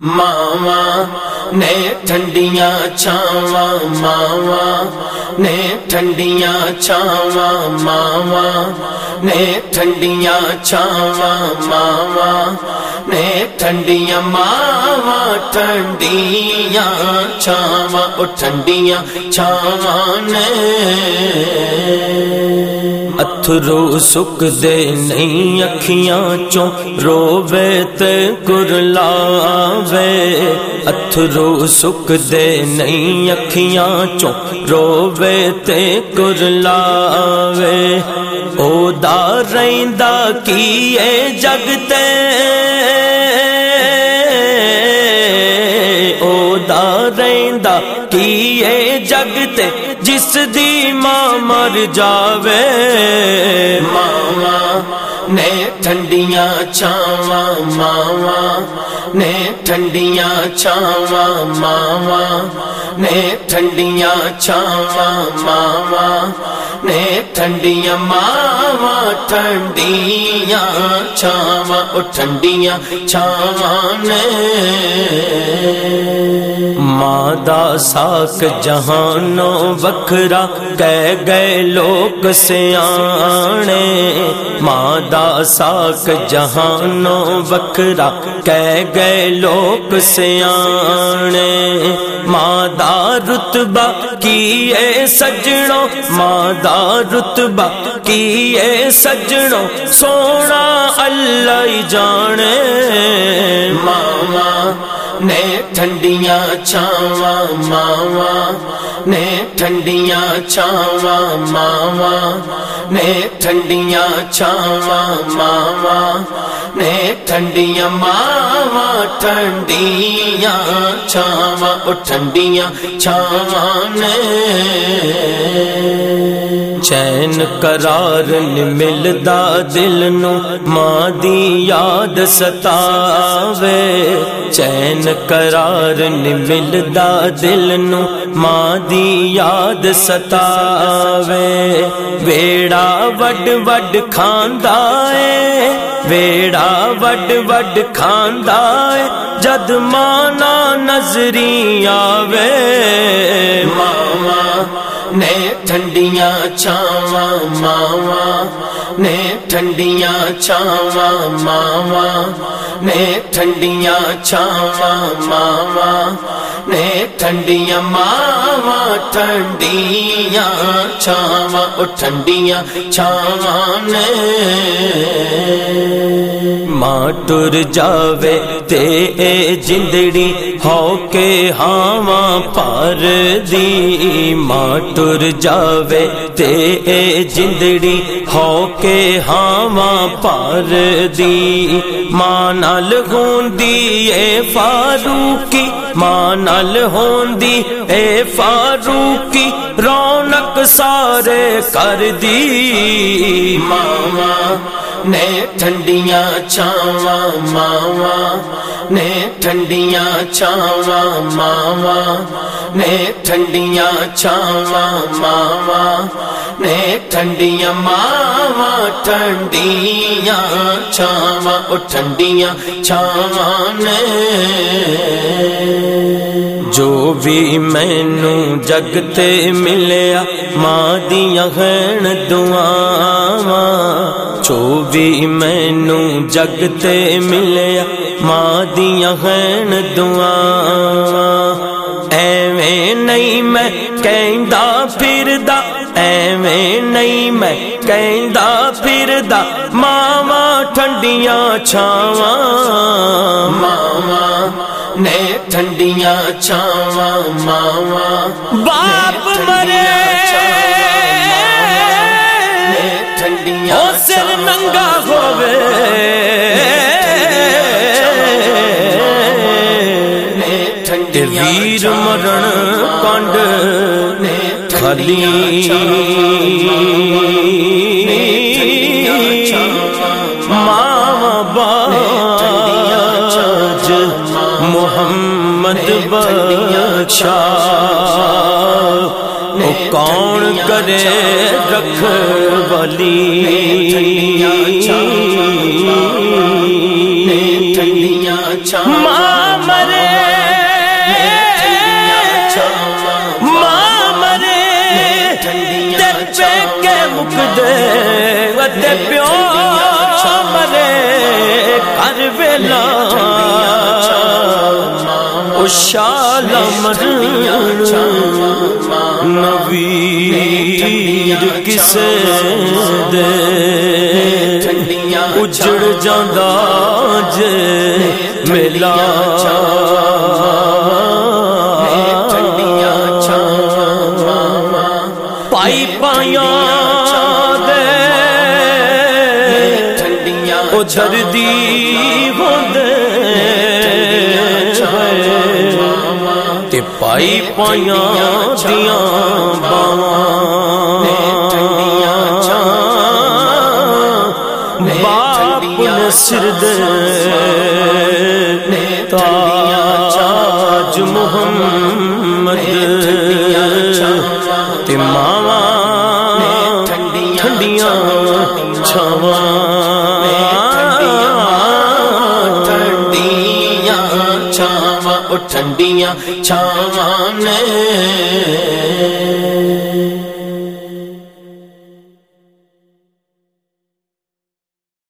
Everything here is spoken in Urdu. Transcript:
ماوا نے ٹھنڈیاں چھاوا ماوا نے ٹھنڈیاں چھاوا ماوا نے ٹھنڈیاں چھاوا ماوا نے ٹھنڈیاں ماوا ٹھنڈیاں چھاوا او ٹھنڈیاں چھاوا نے اتھرو سک دے نہیں اکھیاں چوں روے تے کرلا آوے اتھرو سک دے نہیں اکھیاں چوں روے تے کرلا آوے او دا ریندا کیے جگتے ریندا کیے جگتے جس دی ماں مر جاوے۔ ماوا نے ٹھنڈیاں چھاوا ماوا نے ٹھنڈیاں چھاوا ماوا نے ٹھنڈیاں چھاوا ماوا نے ٹھنڈیاں ماوا ٹھنڈیاں چھاوا او ٹھنڈیاں چھاوا نے۔ مادا ساک جہانوں وکھرا کہہ گئے لوگ سیانے۔ مادا ساک جہانوں وکھرا کہہ گئے لوگ سیانے۔ مادا رتبہ کیے سجنوں۔ مادا رتبہ کیے سجنوں۔ سونا اللہ جانے۔ ماما نے ٹھنڈیاں چھاوا ماوا نے ٹھنڈیاں چھاوا ماوا نے ٹھنڈیاں چھاوا ماوا نے ٹھنڈیاں ماوا ٹھنڈیاں چھاوا او ٹھنڈیاں چھاوا نے چین قرار ملدا دل نو ماں دی یاد ستاوے۔ چین قرار ملدا دل نو ماں دی یاد ستاوے۔ ویڑا وڈ وڈ کھاندا اے ویڑا وڈ وڈ کھاندا اے جد مانا نظری آوے۔ ماما نے ٹھنڈیاں چھاوا ماوا نے ٹھنڈیاں چھاوا ماوا نے ٹھنڈیاں چھاوا ماوا نے ٹھنڈیاں ماوا ٹھنڈیاں چھاوا او ٹھنڈیاں چھاوا نے ماں ٹر جاوے تے اے جندڑی ہو کے ہاواں پار دی ماں ٹر جاوے تے اے جندڑی ہو کے ہاواں پار دی ماں نال ہوندی اے فاروقی ماں نال ہوندی اے فاروقی رونق سارے کر دی ماما نے ٹھنڈیاں چھاوا ماوا نے ٹھنڈیاں چھاوا ماوا نے ٹھنڈیاں چھاوا ماوا نے ٹھنڈیاں ماوا ٹھنڈیاں چھاوا او ٹھنڈیاں چھاوا نے جو بھی مینو جگتے ملیا ماں دیا ہین دعاواں جو بھی مینو جگتے ملیا ماں دیا ہین دعاواں ایویں نہیں میں کہندا پھردا ایویں نہیں میں کہندا پھردا ماما ٹھنڈیاں چھاواں ماما نے ٹھنڈیاں چھاوا ماوا باپ مرے ٹھنڈیاں سر ننگا ہوے ویر مرن کنڈ خلی ماں باج محمد بچا کون کرے رکھ بلی ٹھنڈیاں ماں مرے۔ ماں مرے۔ تے کے مکدے ودے پیو مرے۔ کر ویلا۔ او شال مرن نویر کسے دے اجڑ جاندہ جے میلا پائی پائیاں دے جردی پائی پائیاں دیاں باواں باپ نے سر دے تاج محمد تے ماواں ٹھنڈیاں چھاواں ٹھنڈیاں چھاواں او ٹھنڈیاں چھاواں نے